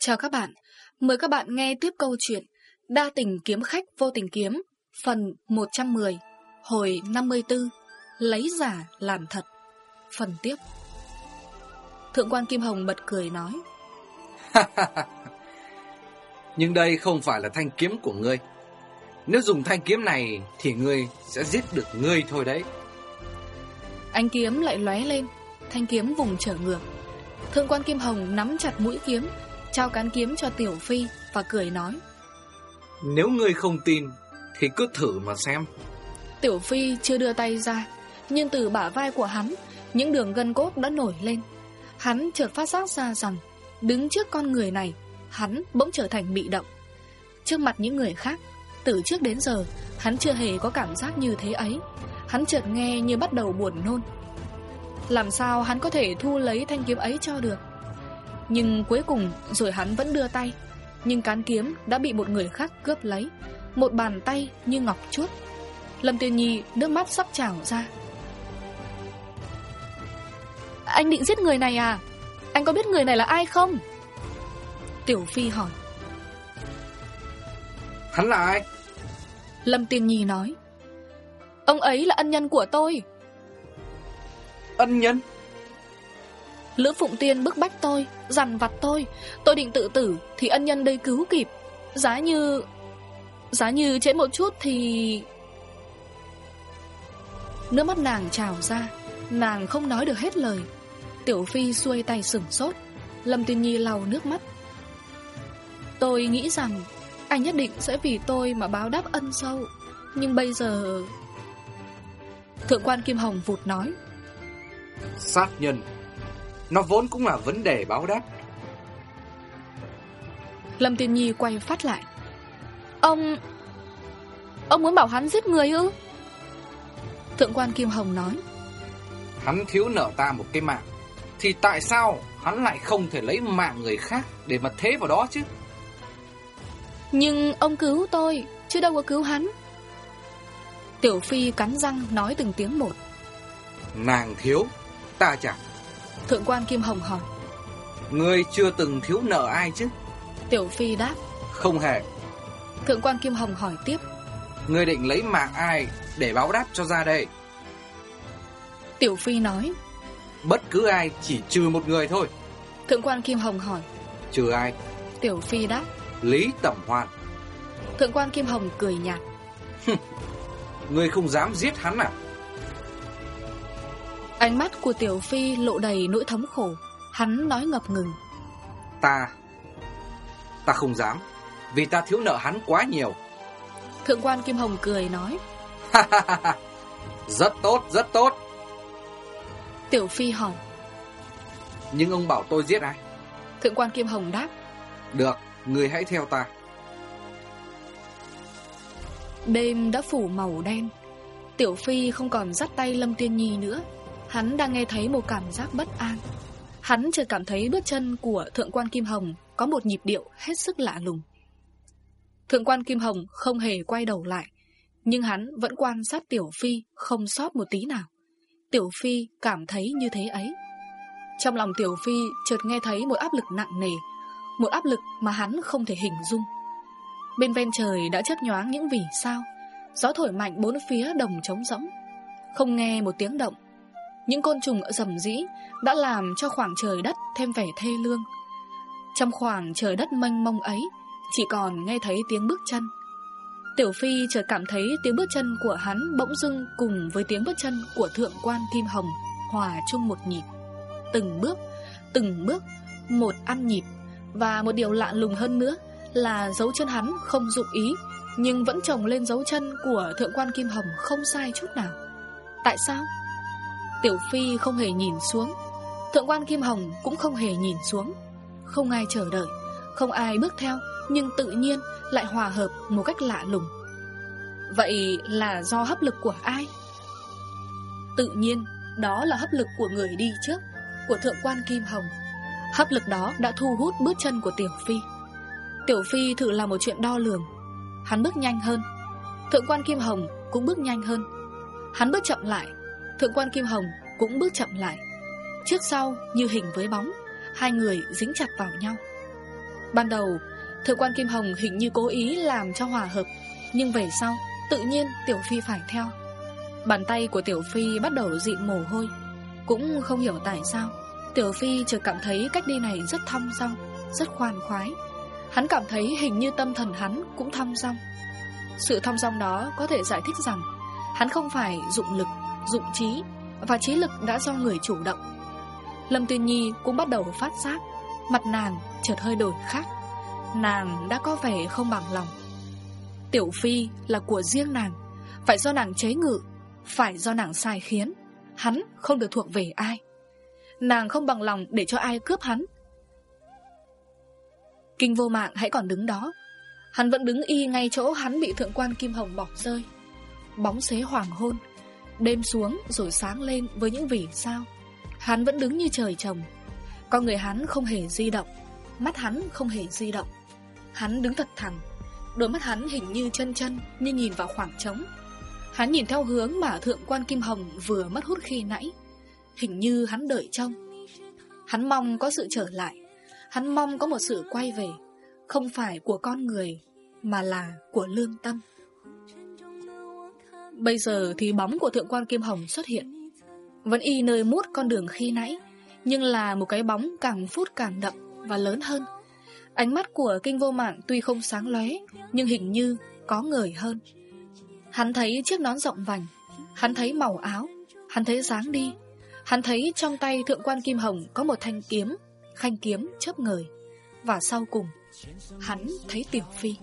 Chào các bạn, mời các bạn nghe tiếp câu chuyện Đa tình kiếm khách vô tình kiếm Phần 110 Hồi 54 Lấy giả làm thật. Phần tiếp. Thượng quan Kim Hồng bật cười nói. Nhưng đây không phải là thanh kiếm của ngươi. Nếu dùng thanh kiếm này Thì ngươi sẽ giết được ngươi thôi đấy. Ánh kiếm lại lóe lên Thanh kiếm vùng trở ngược. Thượng quan Kim Hồng nắm chặt mũi kiếm Trao cán kiếm cho Tiểu Phi Và cười nói. Nếu ngươi không tin Thì cứ thử mà xem. Tiểu Phi chưa đưa tay ra Nhưng từ bả vai của hắn Những đường gân cốt đã nổi lên. Hắn chợt phát giác ra rằng Đứng trước con người này Hắn bỗng trở thành bị động. Trước mặt những người khác Từ trước đến giờ Hắn chưa hề có cảm giác như thế ấy. Hắn chợt nghe như bắt đầu buồn nôn. Làm sao hắn có thể thu lấy thanh kiếm ấy cho được Nhưng cuối cùng rồi hắn vẫn đưa tay. Nhưng cán kiếm đã bị một người khác cướp lấy. Một bàn tay như ngọc chuốt. Lâm Tiên Nhi nước mắt sắp trào ra. Anh định giết người này à? Anh có biết người này là ai không? Tiểu Phi hỏi. Hắn là ai? Lâm Tiên Nhi nói. Ông ấy là ân nhân của tôi. Ân nhân Lữ Phụng Tiên bức bách tôi, Dằn vặt tôi. Tôi định tự tử Thì ân nhân đây cứu kịp. Giá như Giá như trễ một chút thì Nước mắt nàng trào ra. Nàng không nói được hết lời. Tiểu Phi xuôi tay sửng sốt. Lâm Tiên Nhi lau nước mắt. Tôi nghĩ rằng Anh nhất định sẽ vì tôi mà báo đáp ân sâu. Nhưng bây giờ, Thượng quan Kim Hồng vụt nói. Sát nhân. Nó vốn cũng là vấn đề báo đáp. Lâm Tiên Nhi quay phát lại. Ông Ông muốn bảo hắn giết người ư? Thượng quan Kim Hồng nói. Hắn thiếu nợ ta một cái mạng Thì tại sao hắn lại không thể lấy mạng người khác Để mà thế vào đó chứ? Nhưng ông cứu tôi Chứ đâu có cứu hắn. Tiểu Phi cắn răng nói từng tiếng một. Nàng thiếu Ta chẳng Thượng quan Kim Hồng hỏi. Ngươi chưa từng thiếu nợ ai chứ? Tiểu Phi đáp. Không hề. Thượng quan Kim Hồng hỏi tiếp. Ngươi định lấy mạng ai Để báo đáp cho ra đây? Tiểu Phi nói. Bất cứ ai chỉ trừ một người thôi. Thượng quan Kim Hồng hỏi. Trừ ai? Tiểu Phi đáp. Lý Tẩm Hoan Thượng quan Kim Hồng cười nhạt. Ngươi không dám giết hắn à Ánh mắt của Tiểu Phi lộ đầy nỗi thống khổ. Hắn nói ngập ngừng. Ta Ta không dám Vì ta thiếu nợ hắn quá nhiều. Thượng quan Kim Hồng cười nói. Rất tốt, rất tốt. Tiểu Phi hỏi. Nhưng ông bảo tôi giết ai? Thượng quan Kim Hồng đáp. Được, người hãy theo ta. Đêm đã phủ màu đen. Tiểu Phi không còn dắt tay Lâm Tiên Nhi nữa Hắn đang nghe thấy một cảm giác bất an. Hắn chợt cảm thấy bước chân của Thượng quan Kim Hồng Có một nhịp điệu hết sức lạ lùng. Thượng quan Kim Hồng không hề quay đầu lại, Nhưng hắn vẫn quan sát Tiểu Phi Không sót một tí nào. Tiểu Phi cảm thấy như thế ấy. Trong lòng Tiểu Phi chợt nghe thấy một áp lực nặng nề, Một áp lực mà hắn không thể hình dung. Bên ven trời đã chớp nhoáng những vì sao, Gió thổi mạnh bốn phía đồng trống rỗng. Không nghe một tiếng động những côn trùng rầm rĩ Đã làm cho khoảng trời đất thêm vẻ thê lương Trong khoảng trời đất mênh mông ấy Chỉ còn nghe thấy tiếng bước chân Tiểu Phi chợt cảm thấy tiếng bước chân của hắn bỗng dưng cùng với tiếng bước chân của Thượng quan Kim Hồng hòa chung một nhịp. Từng bước, từng bước, một ăn nhịp. Và một điều lạ lùng hơn nữa là dấu chân hắn không dụng ý nhưng vẫn trồng lên dấu chân của Thượng quan Kim Hồng không sai chút nào. Tại sao? Tiểu Phi không hề nhìn xuống, Thượng quan Kim Hồng cũng không hề nhìn xuống. Không ai chờ đợi, không ai bước theo nhưng tự nhiên lại hòa hợp một cách lạ lùng. Vậy là do hấp lực của ai? Tự nhiên, đó là hấp lực của người đi trước, của Thượng quan Kim Hồng. Hấp lực đó đã thu hút bước chân của Tiểu Phi. Tiểu Phi thử làm một chuyện đo lường. Hắn bước nhanh hơn. Thượng quan Kim Hồng cũng bước nhanh hơn. Hắn bước chậm lại. Thượng quan Kim Hồng cũng bước chậm lại. Trước sau như hình với bóng, hai người dính chặt vào nhau. Ban đầu Thượng quan Kim Hồng hình như cố ý làm cho hòa hợp Nhưng về sau Tự nhiên Tiểu Phi phải theo Bàn tay của Tiểu Phi bắt đầu dịn mồ hôi Cũng không hiểu tại sao Tiểu Phi chợt cảm thấy cách đi này rất thong dong Rất khoan khoái Hắn cảm thấy hình như tâm thần hắn cũng thong dong Sự thong dong đó có thể giải thích rằng Hắn không phải dụng lực, dụng trí Và trí lực đã do người chủ động. Lâm Tuyên Nhi cũng bắt đầu phát giác, Mặt nàng chợt hơi đổi khác. Nàng đã có vẻ không bằng lòng. Tiểu Phi là của riêng nàng, Phải do nàng chế ngự, Phải do nàng sai khiến, Hắn không được thuộc về ai. Nàng không bằng lòng để cho ai cướp hắn. Kinh vô mạng hãy còn đứng đó. Hắn vẫn đứng y ngay chỗ hắn bị thượng quan Kim Hồng bỏ rơi. Bóng xế hoàng hôn Đêm xuống rồi sáng lên với những vì sao. Hắn vẫn đứng như trời trồng. Con người hắn không hề di động, Mắt hắn không hề di động. Hắn đứng thật thẳng, Đôi mắt hắn hình như chân chân Như nhìn vào khoảng trống. Hắn nhìn theo hướng mà thượng quan Kim Hồng vừa mất hút khi nãy, Hình như hắn đợi trông. Hắn mong có sự trở lại, Hắn mong có một sự quay về, Không phải của con người Mà là của lương tâm. Bây giờ thì bóng của thượng quan Kim Hồng xuất hiện. Vẫn y nơi mút con đường khi nãy, Nhưng là một cái bóng càng phút càng đậm Và lớn hơn. Ánh mắt của kinh vô mạng tuy không sáng lóe, Nhưng hình như có người hơn. Hắn thấy chiếc nón rộng vành, Hắn thấy màu áo, Hắn thấy dáng đi. Hắn thấy trong tay thượng quan Kim Hồng có một thanh kiếm, Khanh kiếm chớp ngời Và sau cùng, Hắn thấy Tiểu Phi.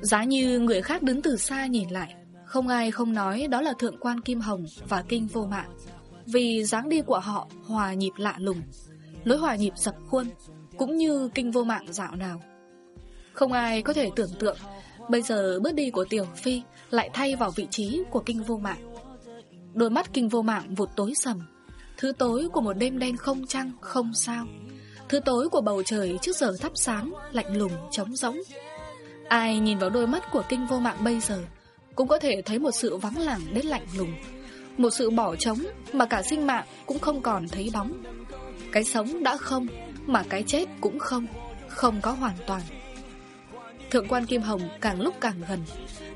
Giá như người khác đứng từ xa nhìn lại, Không ai không nói đó là thượng quan Kim Hồng và kinh vô mạng. Vì dáng đi của họ hòa nhịp lạ lùng, Lối hòa nhịp dập khuôn, Cũng như kinh vô mạng dạo nào. Không ai có thể tưởng tượng, Bây giờ bước đi của Tiểu Phi Lại thay vào vị trí của kinh vô mạng. Đôi mắt kinh vô mạng vụt tối sầm. Thứ tối của một đêm đen không trăng, Không sao. Thứ tối của bầu trời trước giờ thắp sáng, Lạnh lùng, trống rỗng. Ai nhìn vào đôi mắt của kinh vô mạng bây giờ, Cũng có thể thấy một sự vắng lặng đến lạnh lùng. Một sự bỏ trống Mà cả sinh mạng cũng không còn thấy bóng. Cái sống đã không, Mà cái chết cũng không Không có hoàn toàn. Thượng quan Kim Hồng càng lúc càng gần,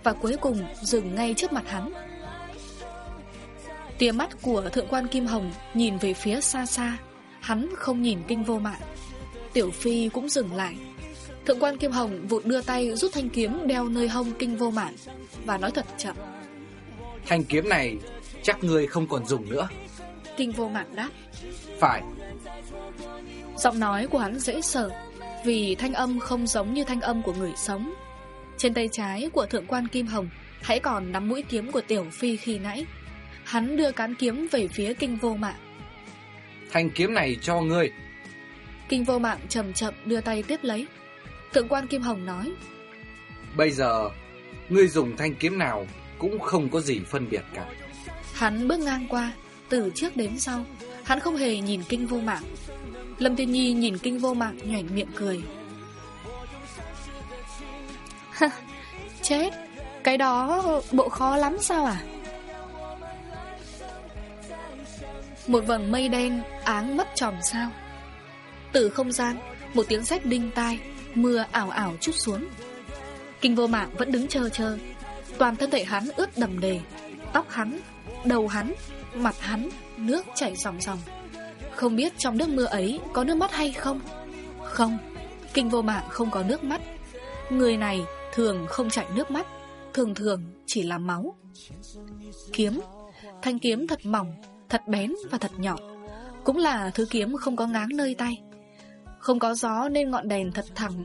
Và cuối cùng dừng ngay trước mặt hắn. Tia mắt của thượng quan Kim Hồng Nhìn về phía xa xa, Hắn không nhìn kinh vô mạng. Tiểu Phi cũng dừng lại. Thượng quan Kim Hồng vụt đưa tay rút thanh kiếm đeo nơi hông kinh vô mạng Và nói thật chậm. Thanh kiếm này chắc người không còn dùng nữa. Kinh vô mạng đáp. Phải. Giọng nói của hắn dễ sợ Vì thanh âm không giống như thanh âm của người sống. Trên tay trái của thượng quan Kim Hồng Hãy còn nắm mũi kiếm của Tiểu Phi khi nãy. Hắn đưa cán kiếm về phía kinh vô mạng Thanh kiếm này cho ngươi. Kinh vô mạng chậm chậm đưa tay tiếp lấy Thượng quan Kim Hồng nói. Bây giờ Ngươi dùng thanh kiếm nào Cũng không có gì phân biệt cả. Hắn bước ngang qua Từ trước đến sau Hắn không hề nhìn kinh vô mạng. Lâm Tiên Nhi nhìn kinh vô mạng nhoảnh miệng cười. Chết Cái đó bộ khó lắm sao à? Một vầng mây đen áng mất tròm sao. Từ không gian Một tiếng rách đinh tai Mưa ảo ảo chút xuống. Kinh vô mạng vẫn đứng chờ chờ. Toàn thân thể hắn ướt đầm đề. Tóc hắn, đầu hắn, mặt hắn Nước chảy ròng ròng Không biết trong nước mưa ấy có nước mắt hay không? Không Kinh vô mạng không có nước mắt. Người này thường không chảy nước mắt Thường thường chỉ là máu. Kiếm Thanh kiếm thật mỏng Thật bén và thật nhỏ Cũng là thứ kiếm không có ngáng nơi tay. Không có gió nên ngọn đèn thật thẳng.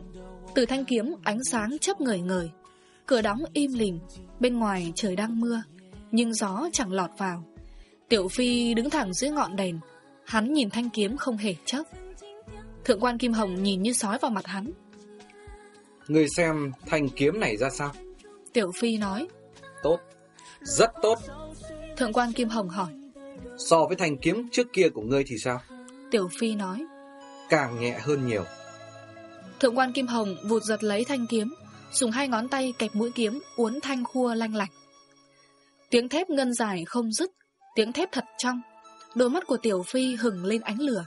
Từ thanh kiếm ánh sáng chấp ngời ngời. Cửa đóng im lìm Bên ngoài trời đang mưa Nhưng gió chẳng lọt vào. Tiểu Phi đứng thẳng dưới ngọn đèn. Hắn nhìn thanh kiếm không hề chớp. Thượng quan Kim Hồng nhìn như sói vào mặt hắn. Người xem thanh kiếm này ra sao? Tiểu Phi nói. Tốt Rất tốt. Thượng quan Kim Hồng hỏi. So với thanh kiếm trước kia của ngươi thì sao? Tiểu Phi nói Càng nhẹ hơn nhiều Thượng quan Kim Hồng vụt giật lấy thanh kiếm Dùng hai ngón tay kẹp mũi kiếm Uốn thanh khua lanh lạch Tiếng thép ngân dài không dứt Tiếng thép thật trong Đôi mắt của Tiểu Phi hừng lên ánh lửa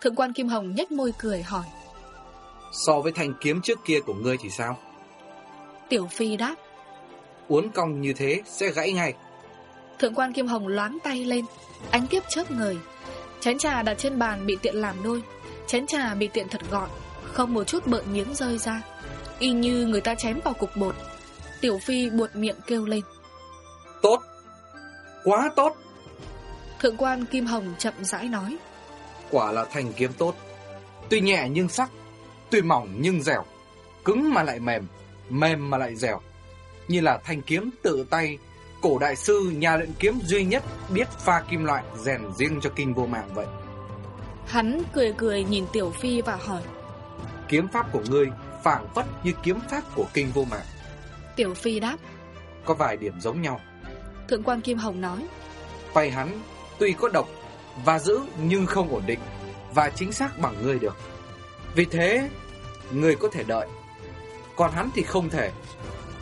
Thượng quan Kim Hồng nhếch môi cười hỏi. So với thanh kiếm trước kia của ngươi thì sao? Tiểu Phi đáp. Uốn cong như thế sẽ gãy ngay. Thượng quan Kim Hồng loáng tay lên, ánh kiếp chớp người. Chén trà đặt trên bàn bị tiện làm đôi. Chén trà bị tiện thật gọn, không một chút bợn miếng rơi ra. Y như người ta chém vào cục bột. Tiểu Phi buột miệng kêu lên. Tốt, quá tốt. Thượng quan Kim Hồng chậm rãi nói. Quả là thanh kiếm tốt. Tuy nhẹ nhưng sắc, tuy mỏng nhưng dẻo, cứng mà lại mềm, mềm mà lại dẻo. Như là thanh kiếm tự tay, cổ đại sư nhà luyện kiếm duy nhất biết pha kim loại rèn riêng cho kinh vô mạng vậy. Hắn cười cười nhìn Tiểu Phi và hỏi. Kiếm pháp của ngươi phảng phất như kiếm pháp của kinh vô mạng. Tiểu Phi đáp. Có vài điểm giống nhau. Thượng quan Kim Hồng nói. Tay hắn tuy có độc và giữ nhưng không ổn định và chính xác bằng ngươi được. Vì thế, ngươi có thể đợi. Còn hắn thì không thể.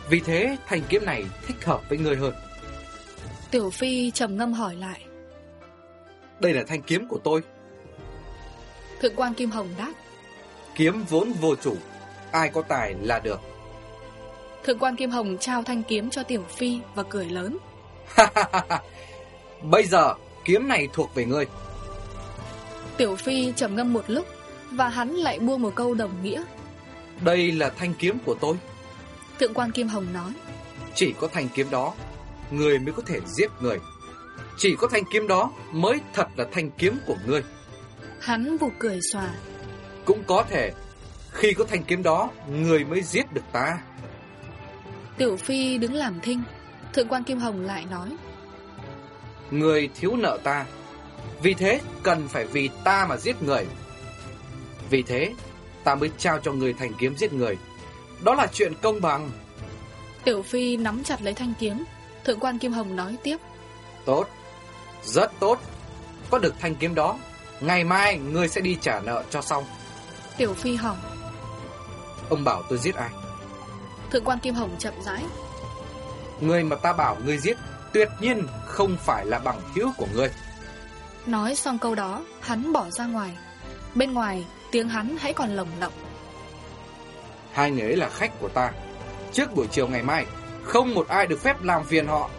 Vì thế, thanh kiếm này thích hợp với ngươi hơn. Tiểu Phi trầm ngâm hỏi lại. Đây là thanh kiếm của tôi. Thượng quan Kim Hồng đáp. Kiếm vốn vô chủ, ai có tài là được. Thượng quan Kim Hồng trao thanh kiếm cho Tiểu Phi và cười lớn. Bây giờ, kiếm này thuộc về ngươi. Tiểu Phi trầm ngâm một lúc và hắn lại buông một câu đồng nghĩa. Đây là thanh kiếm của tôi. Thượng quan Kim Hồng nói. Chỉ có thanh kiếm đó, người mới có thể giết người. Chỉ có thanh kiếm đó mới thật là thanh kiếm của ngươi. Hắn vụt cười xòa. Cũng có thể, khi có thanh kiếm đó, người mới giết được ta. Tiểu Phi đứng làm thinh, Thượng quan Kim Hồng lại nói. Người thiếu nợ ta, vì thế cần phải vì ta mà giết người. Vì thế, ta mới trao cho người thanh kiếm giết người. Đó là chuyện công bằng. Tiểu Phi nắm chặt lấy thanh kiếm, Thượng quan Kim Hồng nói tiếp. Tốt, rất tốt. Có được thanh kiếm đó, ngày mai ngươi sẽ đi trả nợ cho xong. Tiểu Phi hỏi. Ông bảo tôi giết ai? Thượng quan Kim Hồng chậm rãi. Người mà ta bảo ngươi giết tuyệt nhiên không phải là bằng hữu của ngươi. Nói xong câu đó, hắn bỏ ra ngoài. Bên ngoài, tiếng hắn hãy còn lồng lộng. Hai người ấy là khách của ta. Trước buổi chiều ngày mai, không một ai được phép làm phiền họ